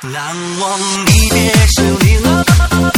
难忘离别时，你。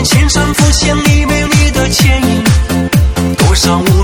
眼前浮现你美丽的倩影，多少。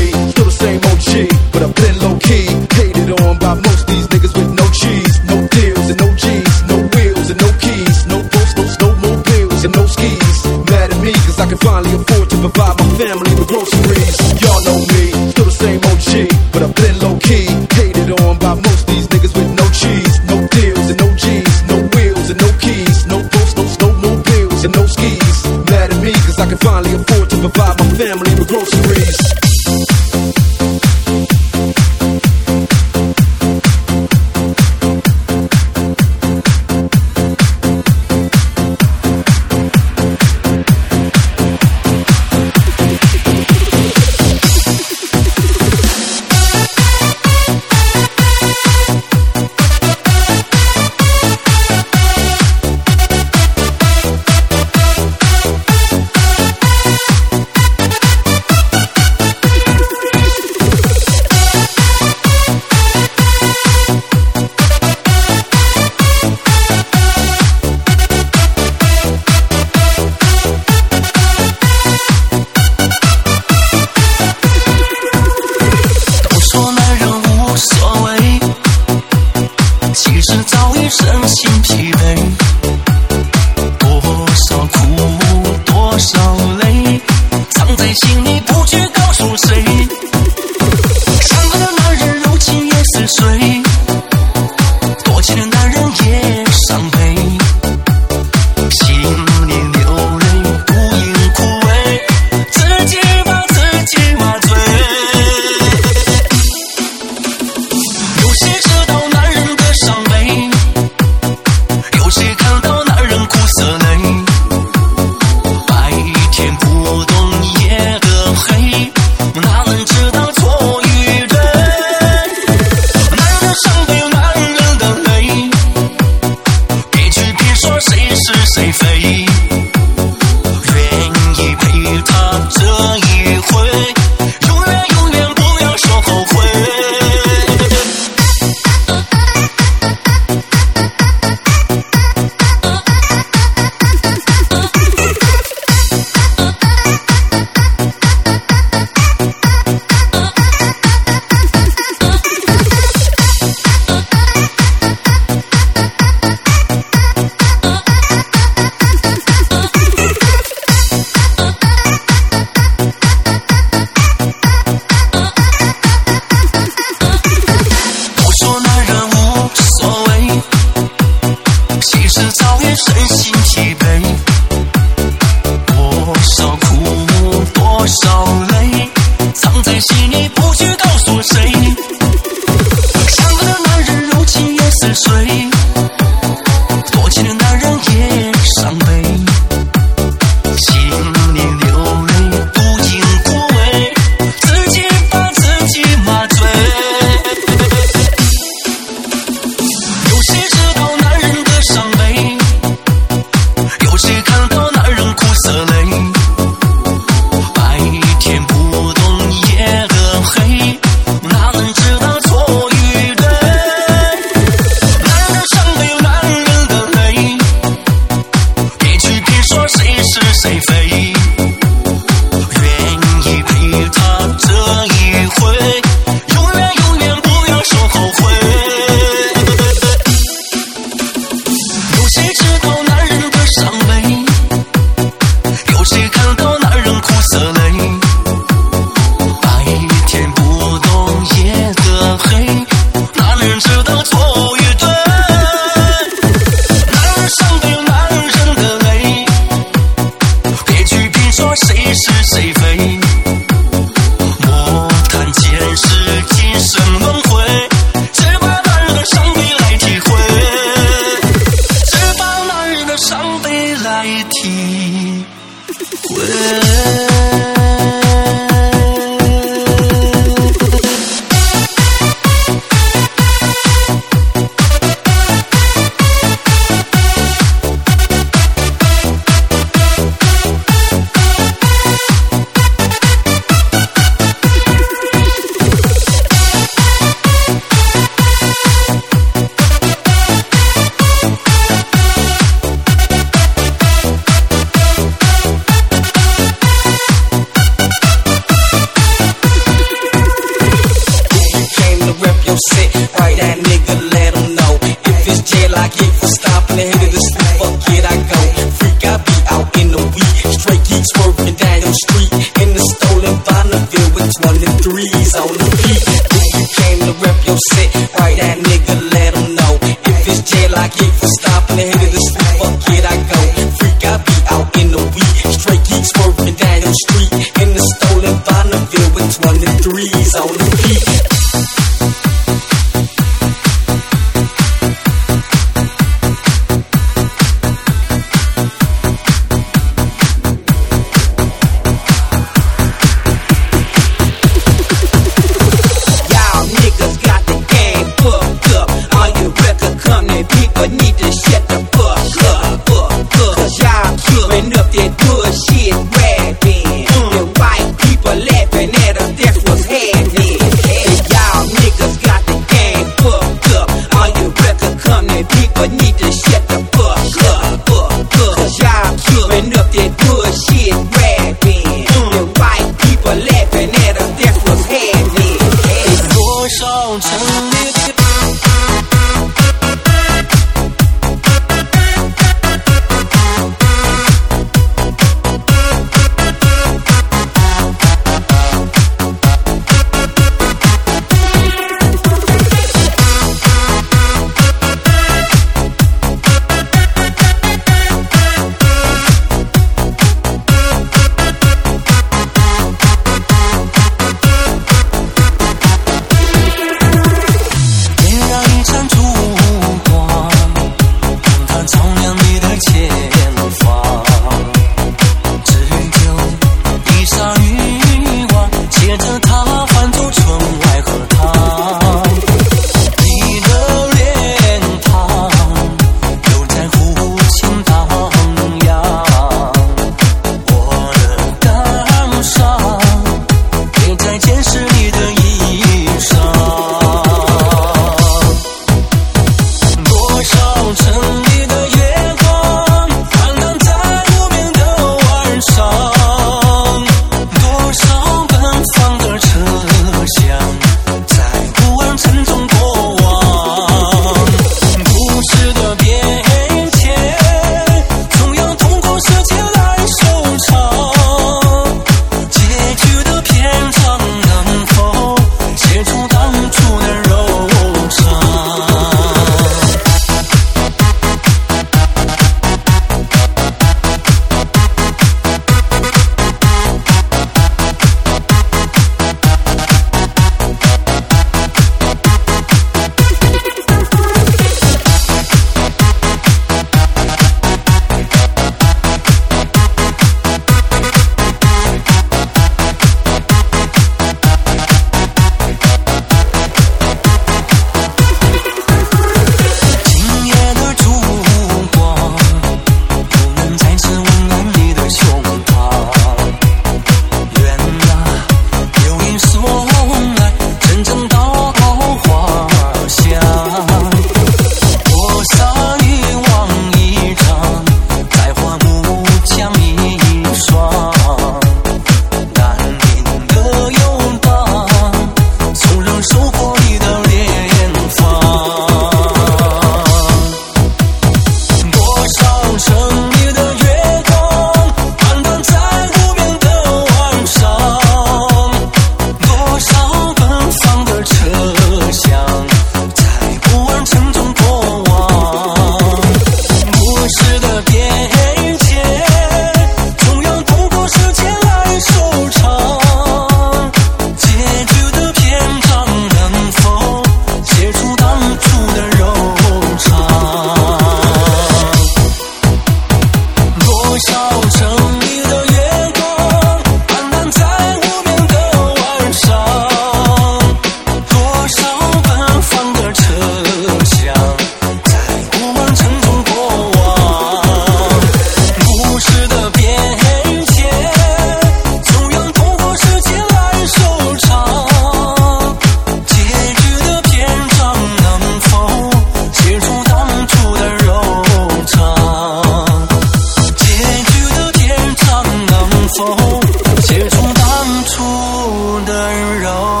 不能饶。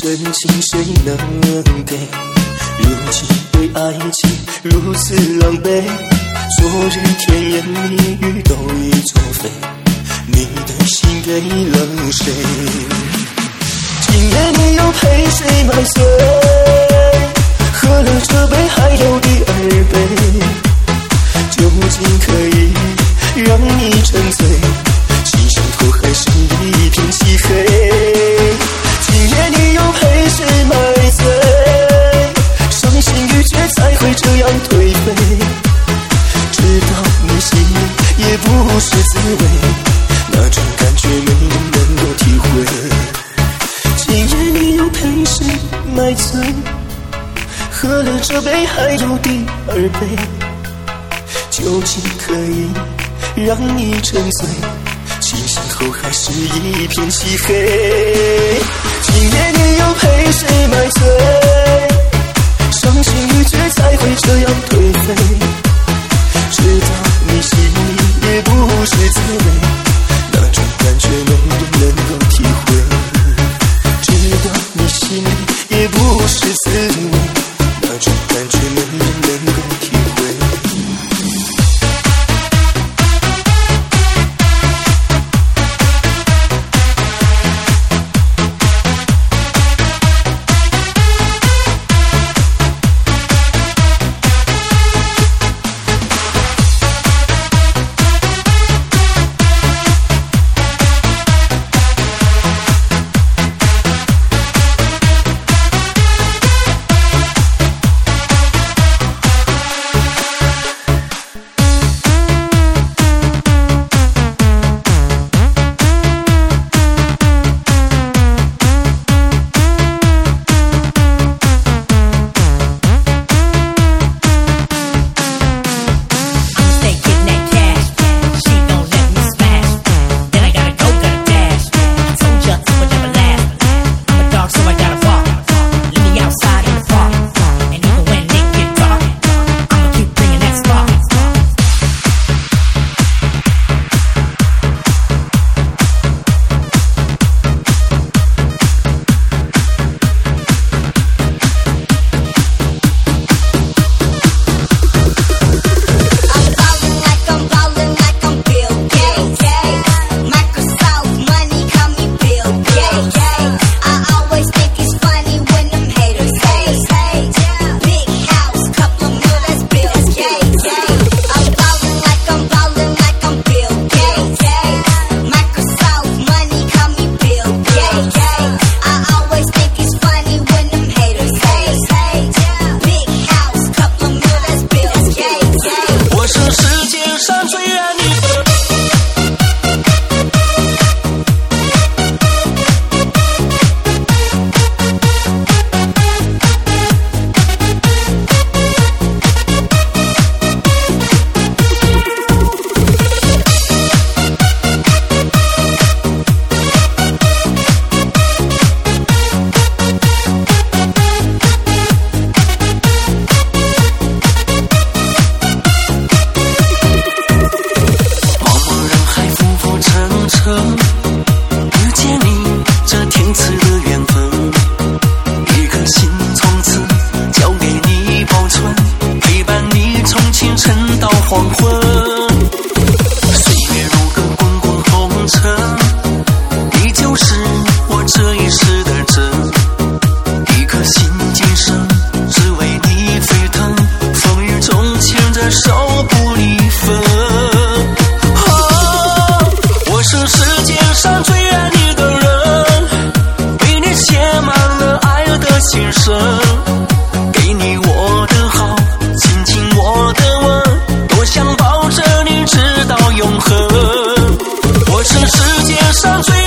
真情谁能给？如今对爱情如此狼狈，昨日甜言蜜语都已作废，你的心给了谁？今夜你又陪谁买醉？喝了这杯还有第二杯，究竟可以让你沉醉？味，那种感觉没人能够体会。今夜你又陪谁买醉？喝了这杯还有第二杯，究竟可以让你沉醉？清醒后还是一片漆黑。今夜你又陪谁买醉？伤心欲绝才会这样颓废。直到不是滋味，something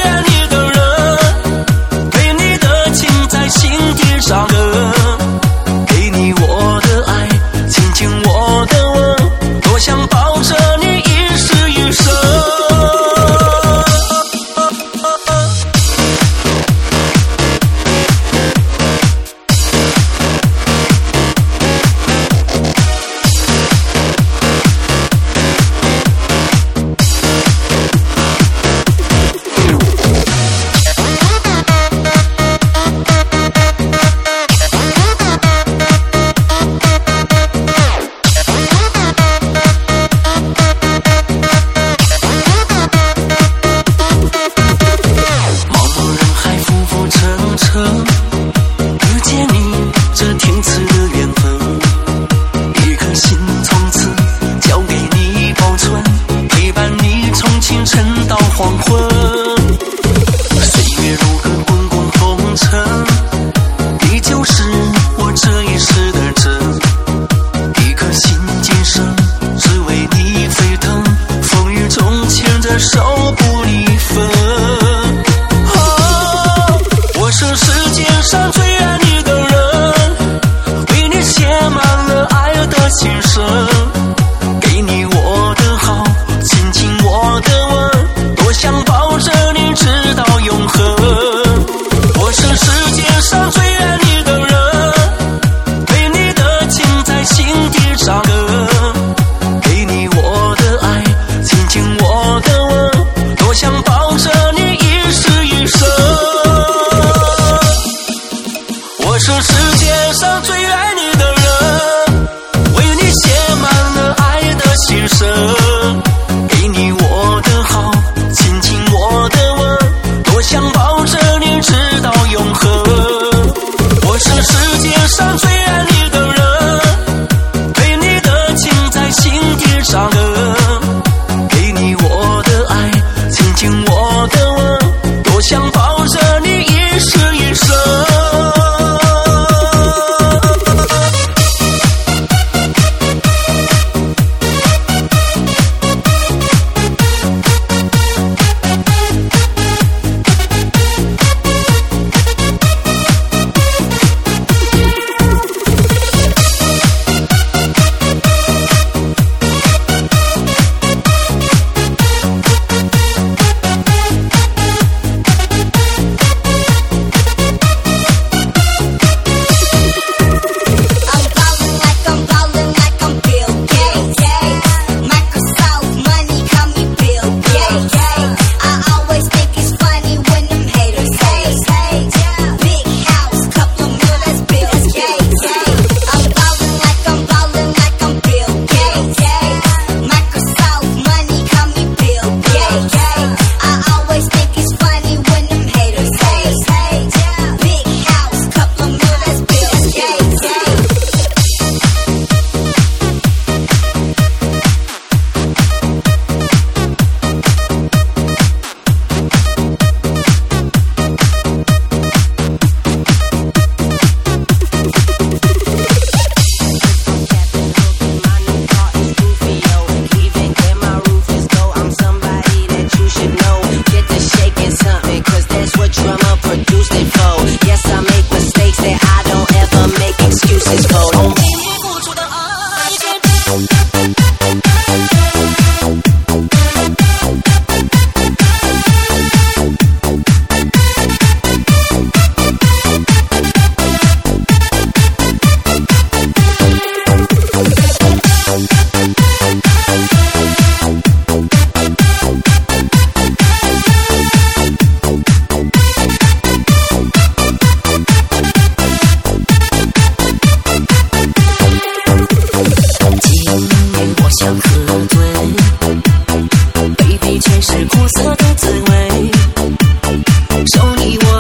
的滋味，守你我。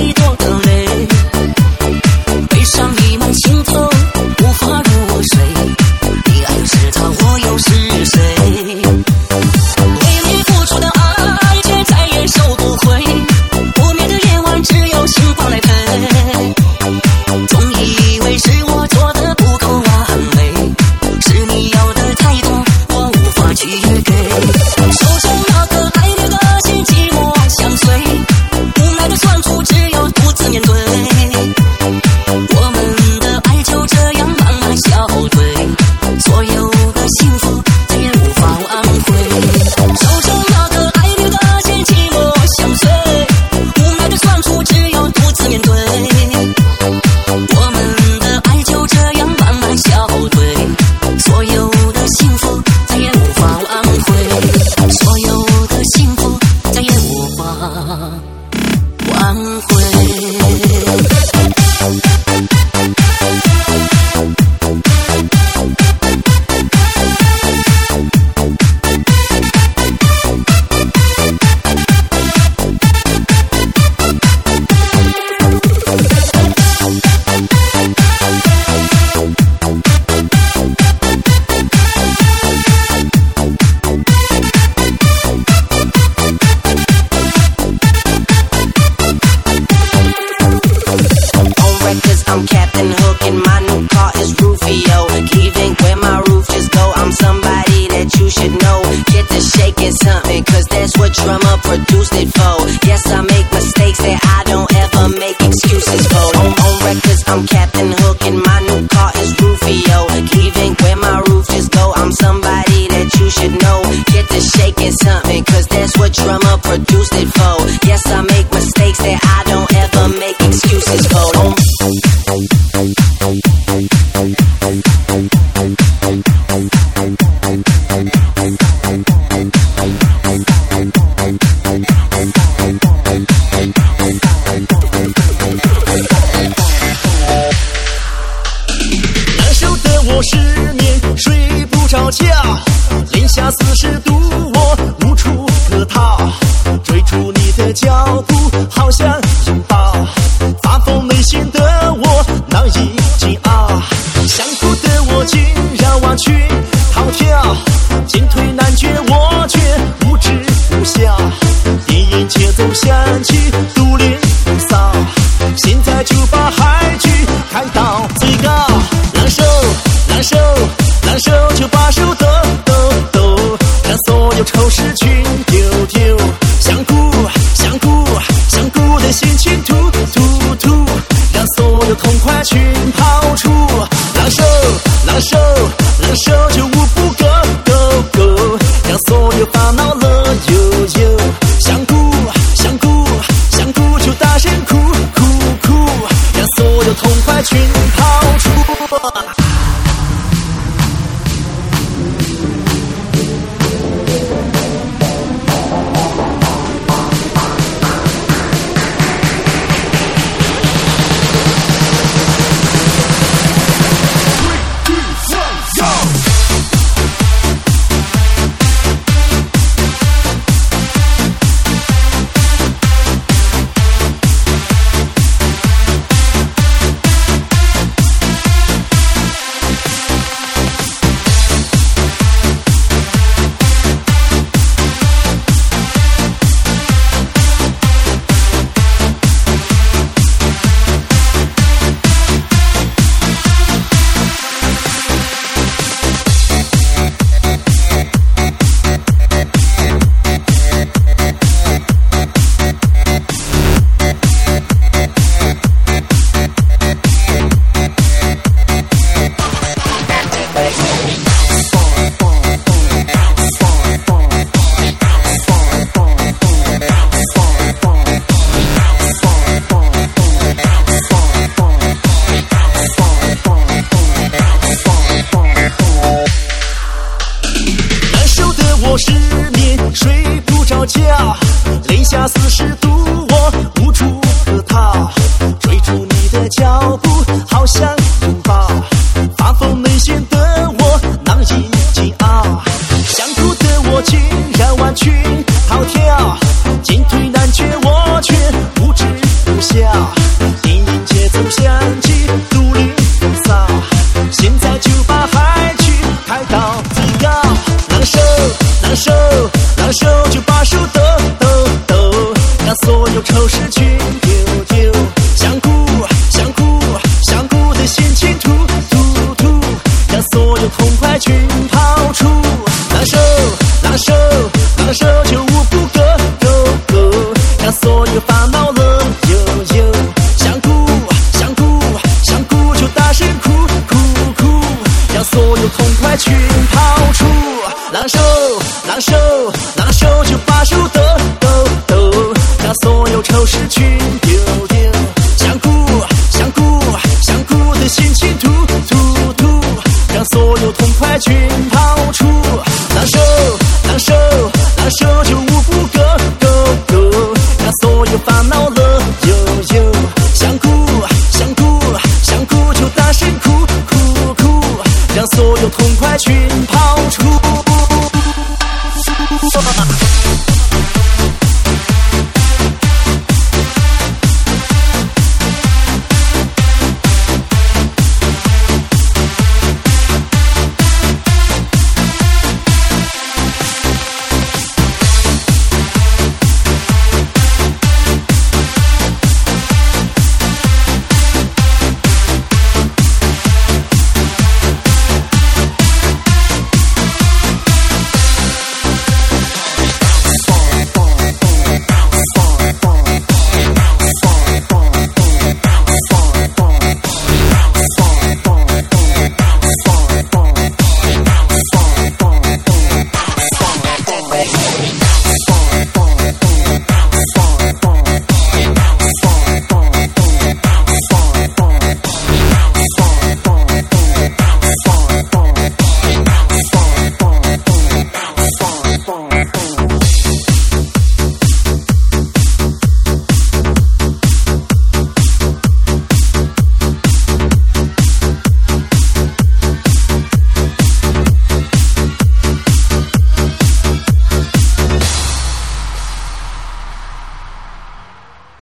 一朵朵。